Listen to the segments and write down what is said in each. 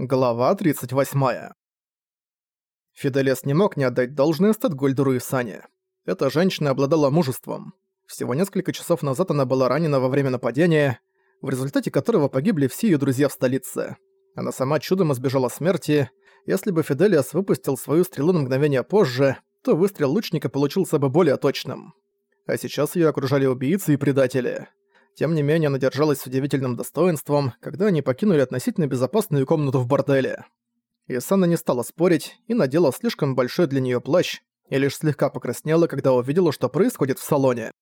Глава 38. Фиделес не мог не отдать должное Статгольдеру и Сане. Эта женщина обладала мужеством. Всего несколько часов назад она была ранена во время нападения, в результате которого погибли все ее друзья в столице. Она сама чудом избежала смерти. Если бы Фиделиас выпустил свою стрелу на мгновение позже, то выстрел лучника получился бы более точным. А сейчас ее окружали убийцы и предатели. Тем не менее, она держалась с удивительным достоинством, когда они покинули относительно безопасную комнату в борделе. Исана не стала спорить и надела слишком большой для нее плащ, и лишь слегка покраснела, когда увидела, что происходит в салоне.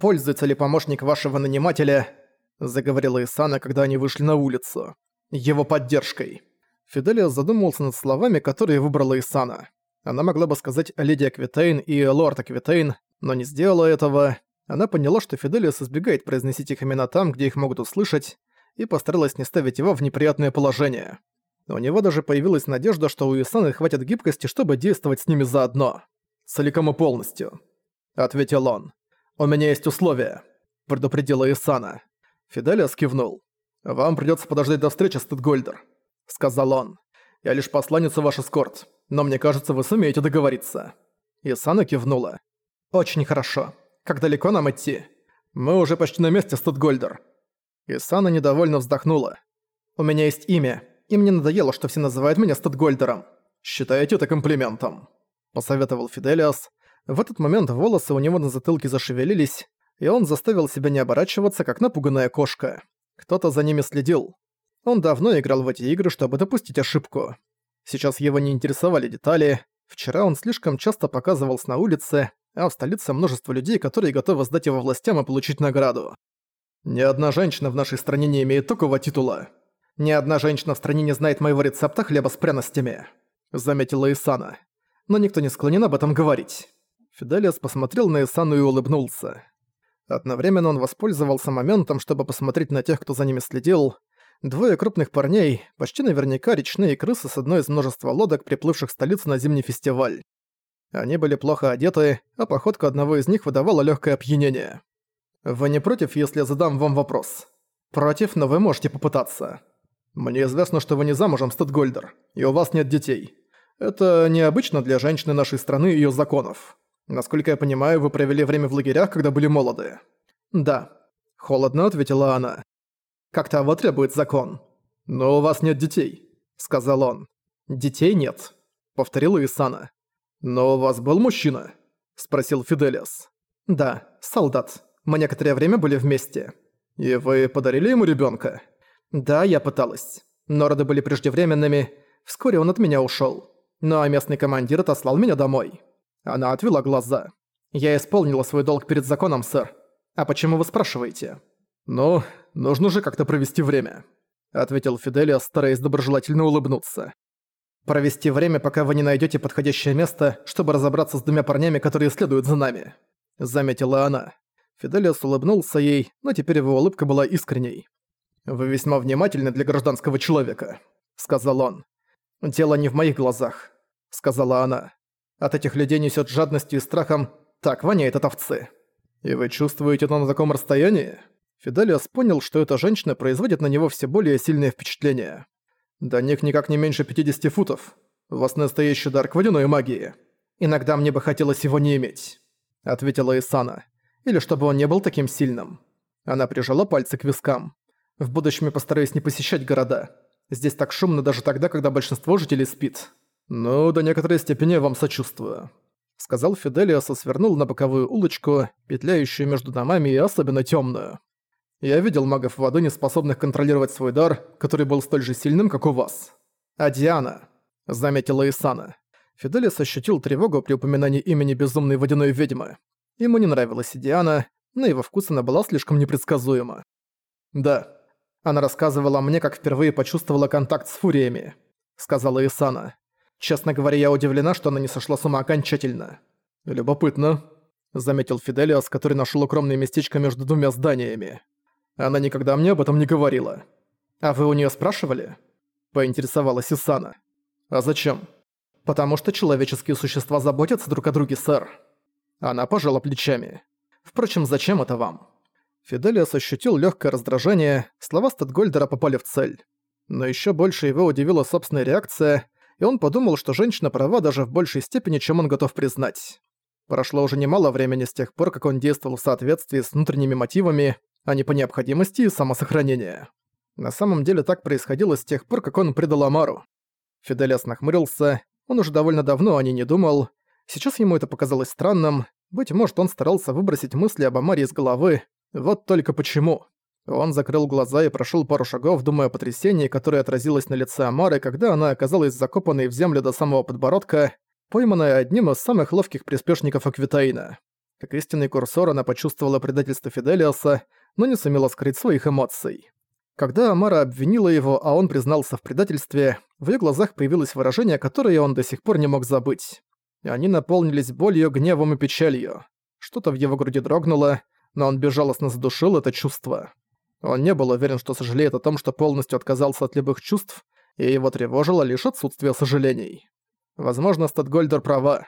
«Пользуется ли помощник вашего нанимателя?» – заговорила Исана, когда они вышли на улицу. «Его поддержкой». Фиделия задумался над словами, которые выбрала Исана. Она могла бы сказать «Леди Аквитейн» и «Лорд Аквитейн», но не сделала этого. Она поняла, что Фиделиус избегает произносить их имена там, где их могут услышать, и постаралась не ставить его в неприятное положение. У него даже появилась надежда, что у Исаны хватит гибкости, чтобы действовать с ними заодно. «Целиком и полностью», — ответил он. «У меня есть условия», — предупредила Исана. Фиделиус кивнул. «Вам придётся подождать до встречи, Стыдгольдер», — сказал он. «Я лишь посланница ваш эскорт, но мне кажется, вы сумеете договориться». Исана кивнула. «Очень хорошо. Как далеко нам идти? Мы уже почти на месте, Студгольдер. Исана недовольно вздохнула. У меня есть имя, и мне надоело, что все называют меня Студгольдером. Считаете это комплиментом? Посоветовал Фиделиас. В этот момент волосы у него на затылке зашевелились, и он заставил себя не оборачиваться, как напуганная кошка. Кто-то за ними следил. Он давно играл в эти игры, чтобы допустить ошибку. Сейчас его не интересовали детали. Вчера он слишком часто показывался на улице, а в столице множество людей, которые готовы сдать его властям и получить награду. Ни одна женщина в нашей стране не имеет такого титула. Ни одна женщина в стране не знает моего рецепта хлеба с пряностями», — заметила Исана. «Но никто не склонен об этом говорить». Фиделиас посмотрел на Исану и улыбнулся. Одновременно он воспользовался моментом, чтобы посмотреть на тех, кто за ними следил. Двое крупных парней, почти наверняка речные крысы с одной из множества лодок, приплывших в столицу на зимний фестиваль. Они были плохо одеты, а походка одного из них выдавала легкое опьянение. «Вы не против, если я задам вам вопрос?» «Против, но вы можете попытаться. Мне известно, что вы не замужем, Стэдгольдер, и у вас нет детей. Это необычно для женщины нашей страны и её законов. Насколько я понимаю, вы провели время в лагерях, когда были молоды». «Да», — холодно ответила она. «Как того требует закон». «Но у вас нет детей», — сказал он. «Детей нет», — повторила Исана. «Но у вас был мужчина?» – спросил Фиделиас. «Да, солдат. Мы некоторое время были вместе». «И вы подарили ему ребенка? «Да, я пыталась. Но роды были преждевременными. Вскоре он от меня ушел. Ну а местный командир отослал меня домой». Она отвела глаза. «Я исполнила свой долг перед законом, сэр. А почему вы спрашиваете?» «Ну, нужно же как-то провести время», — ответил Фиделиас, стараясь доброжелательно улыбнуться. Провести время, пока вы не найдете подходящее место, чтобы разобраться с двумя парнями, которые следуют за нами», — заметила она. Фиделиас улыбнулся ей, но теперь его улыбка была искренней. «Вы весьма внимательны для гражданского человека», — сказал он. «Дело не в моих глазах», — сказала она. «От этих людей несет жадностью и страхом, так воняет от овцы». «И вы чувствуете это на таком расстоянии?» Фиделиас понял, что эта женщина производит на него все более сильное впечатление. До них никак не меньше 50 футов. У вас настоящий дар к водяной магии. Иногда мне бы хотелось его не иметь», — ответила Исана. «Или чтобы он не был таким сильным». Она прижала пальцы к вискам. «В будущем я постараюсь не посещать города. Здесь так шумно даже тогда, когда большинство жителей спит». «Ну, до некоторой степени я вам сочувствую», — сказал Фиделиас и свернул на боковую улочку, петляющую между домами и особенно темную. Я видел магов воды, не способных контролировать свой дар, который был столь же сильным, как у вас. А Диана, заметила Исана. Фиделис ощутил тревогу при упоминании имени безумной водяной ведьмы. Ему не нравилась и Диана, но его вкус она была слишком непредсказуема. «Да, она рассказывала мне, как впервые почувствовала контакт с фуриями», — сказала Исана. «Честно говоря, я удивлена, что она не сошла с ума окончательно». «Любопытно», — заметил Фиделиас, который нашел укромное местечко между двумя зданиями. Она никогда мне об этом не говорила. А вы у нее спрашивали? Поинтересовалась Исана. А зачем? Потому что человеческие существа заботятся друг о друге, сэр. Она пожала плечами. Впрочем, зачем это вам? Фиделиас ощутил легкое раздражение, слова Статгольдера попали в цель. Но еще больше его удивила собственная реакция, и он подумал, что женщина права даже в большей степени, чем он готов признать. Прошло уже немало времени с тех пор, как он действовал в соответствии с внутренними мотивами, а не по необходимости и самосохранения. На самом деле так происходило с тех пор, как он предал Амару. Фиделиас нахмурился, он уже довольно давно о ней не думал. Сейчас ему это показалось странным, быть может, он старался выбросить мысли об Амаре из головы, вот только почему. Он закрыл глаза и прошел пару шагов, думая о потрясении, которое отразилось на лице Амары, когда она оказалась закопанной в землю до самого подбородка, пойманная одним из самых ловких приспешников Аквитаина. Как истинный курсор, она почувствовала предательство Фиделиоса, но не сумела скрыть своих эмоций. Когда Амара обвинила его, а он признался в предательстве, в её глазах появилось выражение, которое он до сих пор не мог забыть. И они наполнились болью, гневом и печалью. Что-то в его груди дрогнуло, но он безжалостно задушил это чувство. Он не был уверен, что сожалеет о том, что полностью отказался от любых чувств, и его тревожило лишь отсутствие сожалений. Возможно, Статгольдер права.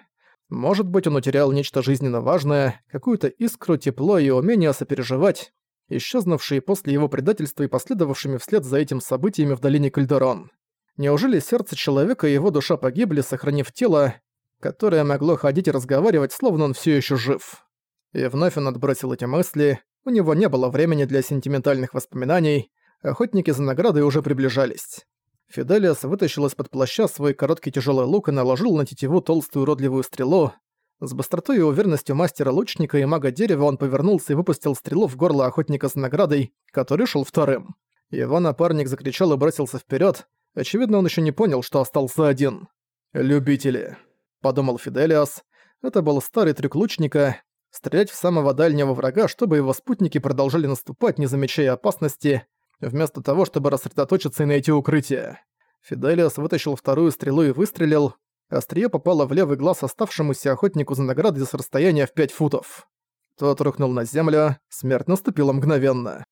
Может быть, он утерял нечто жизненно важное, какую-то искру, тепло и умение сопереживать, исчезнувшие после его предательства и последовавшими вслед за этим событиями в долине Кальдерон. Неужели сердце человека и его душа погибли, сохранив тело, которое могло ходить и разговаривать, словно он все еще жив? И вновь он отбросил эти мысли, у него не было времени для сентиментальных воспоминаний, охотники за наградой уже приближались. Фиделиас вытащил из-под плаща свой короткий тяжелый лук и наложил на тетиву толстую уродливую стрелу, с быстротой и уверенностью мастера-лучника и мага-дерева он повернулся и выпустил стрелу в горло охотника с наградой, который шел вторым. Его напарник закричал и бросился вперед. Очевидно, он еще не понял, что остался один. «Любители», — подумал Фиделиас. Это был старый трюк лучника — стрелять в самого дальнего врага, чтобы его спутники продолжали наступать, не замечая опасности, вместо того, чтобы рассредоточиться и найти укрытие. Фиделиас вытащил вторую стрелу и выстрелил, Острие попало в левый глаз оставшемуся охотнику за наградой с расстояния в 5 футов. Тот рухнул на землю, смерть наступила мгновенно.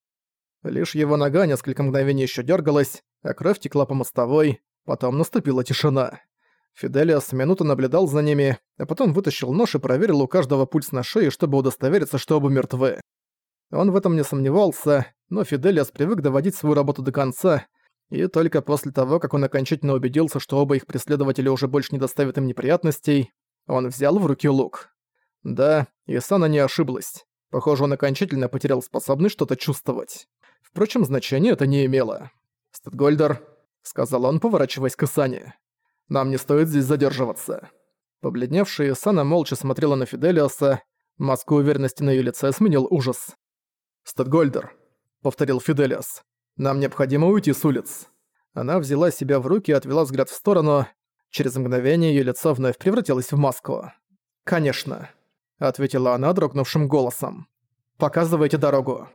Лишь его нога несколько мгновений еще дергалась, а кровь текла по мостовой, потом наступила тишина. Фиделиас минуту наблюдал за ними, а потом вытащил нож и проверил у каждого пульс на шее, чтобы удостовериться, что оба мертвы. Он в этом не сомневался, но Фиделиас привык доводить свою работу до конца, и только после того, как он окончательно убедился, что оба их преследователя уже больше не доставят им неприятностей, он взял в руки лук. Да, Исана не ошиблась. Похоже, он окончательно потерял способность что-то чувствовать. Впрочем, значения это не имело. «Стэдгольдер», — сказал он, поворачиваясь к Исане, — «нам не стоит здесь задерживаться». Побледневшая Исана молча смотрела на Фиделиоса, маску уверенности на её лице сменил ужас. «Стэдгольдер», — повторил Фиделиос, нам необходимо уйти с улиц». Она взяла себя в руки и отвела взгляд в сторону. Через мгновение её лицо вновь превратилось в маску. «Конечно», — ответила она дрогнувшим голосом. «Показывайте дорогу».